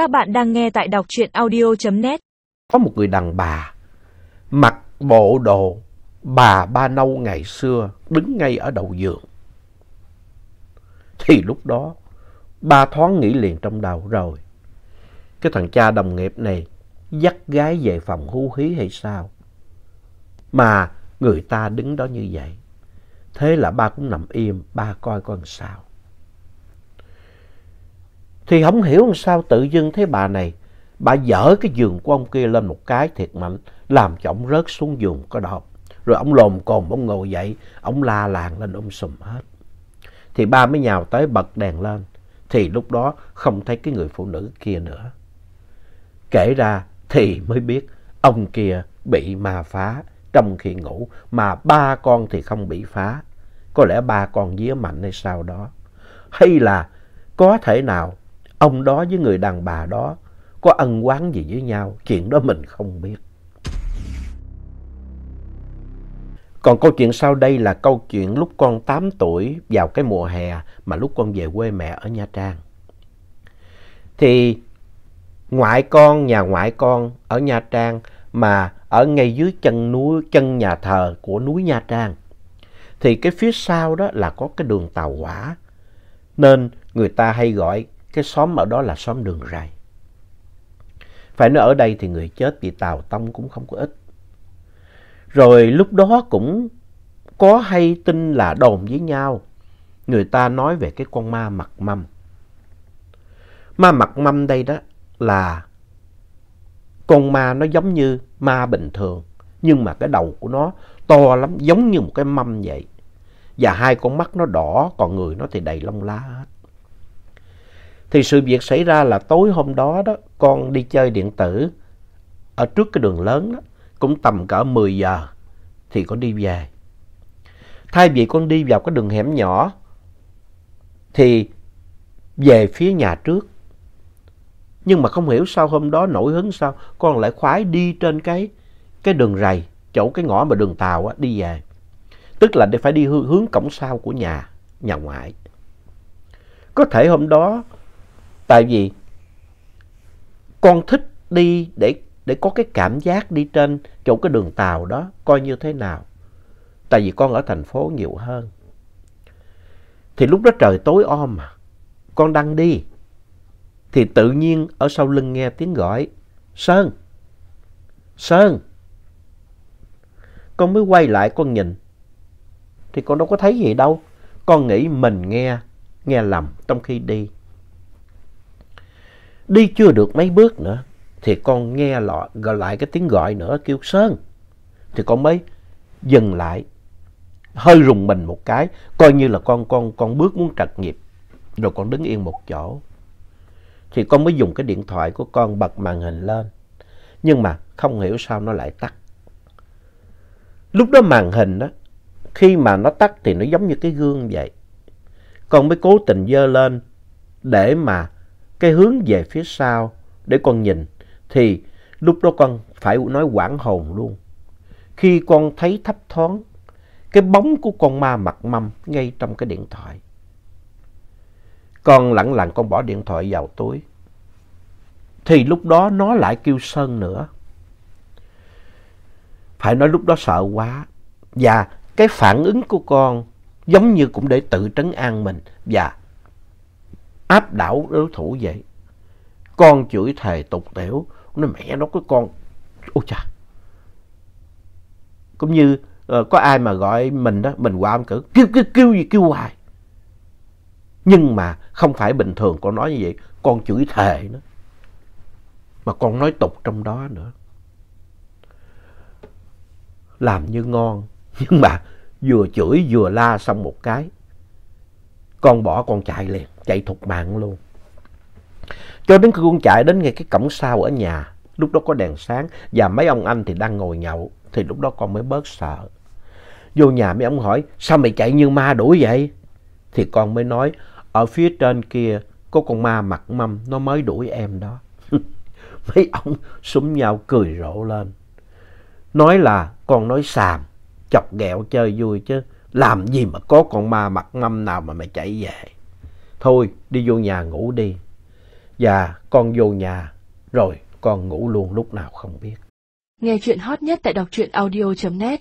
Các bạn đang nghe tại đọc truyện audio.net. Có một người đàn bà mặc bộ đồ bà ba nâu ngày xưa đứng ngay ở đầu giường. Thì lúc đó ba thoáng nghĩ liền trong đầu rồi. Cái thằng cha đồng nghiệp này dắt gái về phòng hú hí hay sao? Mà người ta đứng đó như vậy. Thế là ba cũng nằm im, ba coi con sao. Thì không hiểu làm sao tự dưng thấy bà này, bà dở cái giường của ông kia lên một cái thiệt mạnh, làm cho ông rớt xuống giường có đọt. Rồi ông lồm cồm, ông ngồi dậy, ông la làng lên ông sùm hết. Thì ba mới nhào tới bật đèn lên, thì lúc đó không thấy cái người phụ nữ kia nữa. Kể ra thì mới biết ông kia bị ma phá trong khi ngủ, mà ba con thì không bị phá. Có lẽ ba con día mạnh hay sao đó. Hay là có thể nào ông đó với người đàn bà đó có ân oán gì với nhau, chuyện đó mình không biết. Còn câu chuyện sau đây là câu chuyện lúc con 8 tuổi vào cái mùa hè mà lúc con về quê mẹ ở Nha Trang. Thì ngoại con, nhà ngoại con ở Nha Trang mà ở ngay dưới chân núi, chân nhà thờ của núi Nha Trang. Thì cái phía sau đó là có cái đường tàu hỏa. Nên người ta hay gọi cái xóm ở đó là xóm đường ray. Phải nói ở đây thì người chết vì tàu tông cũng không có ít. Rồi lúc đó cũng có hay tin là đồn với nhau. Người ta nói về cái con ma mặt mâm. Ma mặt mâm đây đó là con ma nó giống như ma bình thường. Nhưng mà cái đầu của nó to lắm, giống như một cái mâm vậy. Và hai con mắt nó đỏ, còn người nó thì đầy lông lá hết. Thì sự việc xảy ra là tối hôm đó đó, con đi chơi điện tử ở trước cái đường lớn đó, cũng tầm cỡ 10 giờ thì con đi về. Thay vì con đi vào cái đường hẻm nhỏ thì về phía nhà trước. Nhưng mà không hiểu sao hôm đó nổi hứng sao con lại khoái đi trên cái cái đường rầy, chỗ cái ngõ mà đường tàu á, đi về. Tức là để phải đi hướng cổng sau của nhà, nhà ngoại. Có thể hôm đó Tại vì con thích đi để, để có cái cảm giác đi trên chỗ cái đường tàu đó coi như thế nào. Tại vì con ở thành phố nhiều hơn. Thì lúc đó trời tối om mà. Con đang đi. Thì tự nhiên ở sau lưng nghe tiếng gọi. Sơn! Sơn! Con mới quay lại con nhìn. Thì con đâu có thấy gì đâu. Con nghĩ mình nghe, nghe lầm trong khi đi. Đi chưa được mấy bước nữa thì con nghe lọ, gọi lại cái tiếng gọi nữa kêu Sơn. Thì con mới dừng lại, hơi rùng mình một cái, coi như là con con con bước muốn trật nghiệp Rồi con đứng yên một chỗ. Thì con mới dùng cái điện thoại của con bật màn hình lên. Nhưng mà không hiểu sao nó lại tắt. Lúc đó màn hình đó, khi mà nó tắt thì nó giống như cái gương vậy. Con mới cố tình dơ lên để mà cái hướng về phía sau để con nhìn, thì lúc đó con phải nói quảng hồn luôn. Khi con thấy thấp thoáng, cái bóng của con ma mặt mâm ngay trong cái điện thoại. Con lặng lặng con bỏ điện thoại vào túi. Thì lúc đó nó lại kêu Sơn nữa. Phải nói lúc đó sợ quá. Và cái phản ứng của con giống như cũng để tự trấn an mình và áp đảo đối thủ vậy. Con chửi thề tục tiểu, nó mẹ nó cái con, ôi chà. Cũng như uh, có ai mà gọi mình đó, mình qua ông cử, kêu, kêu, kêu gì kêu hoài. Nhưng mà không phải bình thường con nói như vậy, con chửi thề nữa. Mà con nói tục trong đó nữa. Làm như ngon, nhưng mà vừa chửi vừa la xong một cái con bỏ con chạy liền, chạy thục mạng luôn. Cho đến khi con chạy đến ngay cái cổng sau ở nhà, lúc đó có đèn sáng và mấy ông anh thì đang ngồi nhậu, thì lúc đó con mới bớt sợ. Vô nhà mấy ông hỏi, sao mày chạy như ma đuổi vậy? Thì con mới nói, ở phía trên kia có con ma mặt mâm, nó mới đuổi em đó. mấy ông súng nhau cười rộ lên. Nói là con nói xàm, chọc ghẹo chơi vui chứ. Làm gì mà có con ma mặt mâm nào mà mày chạy về. Thôi đi vô nhà ngủ đi. Và con vô nhà, rồi con ngủ luôn lúc nào không biết. Nghe chuyện hot nhất tại đọc truyện audio.net